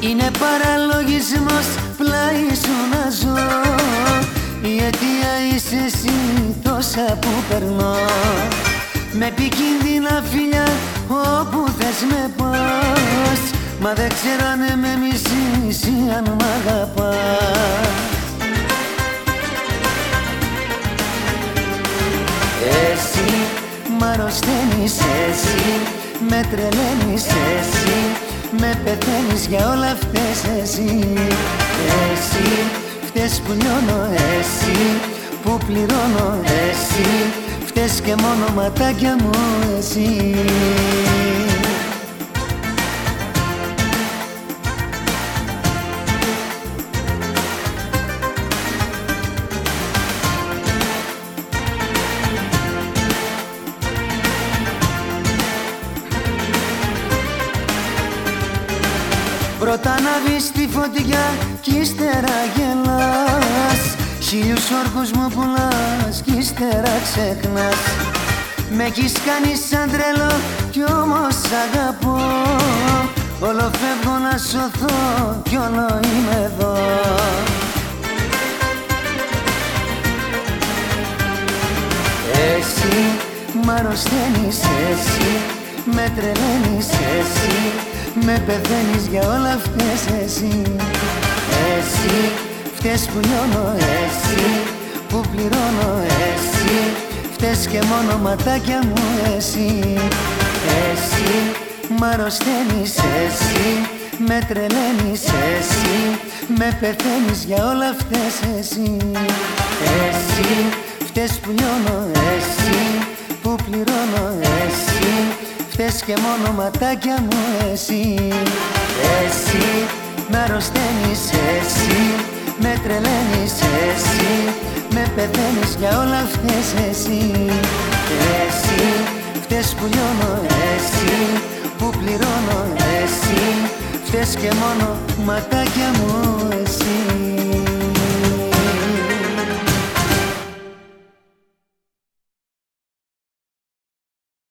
Είναι παραλογισμός πλάι σου να ζω. Η αιτία είσαι εσύ τόσα που περνώ. Με επικίνδυνα φιλιά όπου θες με πας. Μα δεν ξέρω αν με μισείς ή αν μ' αγαπάς. Εσύ μ' αρρωσταίνεις εσύ Με τρελαίνεις εσύ Με πεθαίνεις για όλα αυτές εσύ. Εσύ φταίς που λιώνω εσύ. Που πληρώνω εσύ. Φταίς και μόνο ματάκια μου εσύ Πρώτα να βεις τη φωτιά κι ύστερα γελάς. Χίλιους όρκους μου πουλάς κι ύστερα ξεχνάς. Με έχεις κάνει σαν τρελό κι όμως αγαπώ. Όλο φεύγω να σωθώ κι όλο είμαι εδώ. Εσύ μ' αρρωσταίνεις εσύ Με τρελαίνεις εσύ με πεθαίνεις για όλα αυτές εσύ. Εσύ φταίς που λιώνω εσύ Που πληρώνω εσύ. Φταίς και μόνο ματάκια μου εσύ. Εσύ μ' αρρωσταίνεις εσύ Με τρελαίνεις εσύ. Με πεθαίνεις για όλα αυτές εσύ. Εσύ φταίς που λιώνω εσύ και μόνο ματάκια μου εσύ. Εσύ με αρρωσταίνεις εσύ Με τρελαίνεις εσύ Με πεθαίνεις για όλα αυτές εσύ. Εσύ φταίς που λιώνω εσύ Που πληρώνω εσύ. Φταίς και μόνο ματάκια μου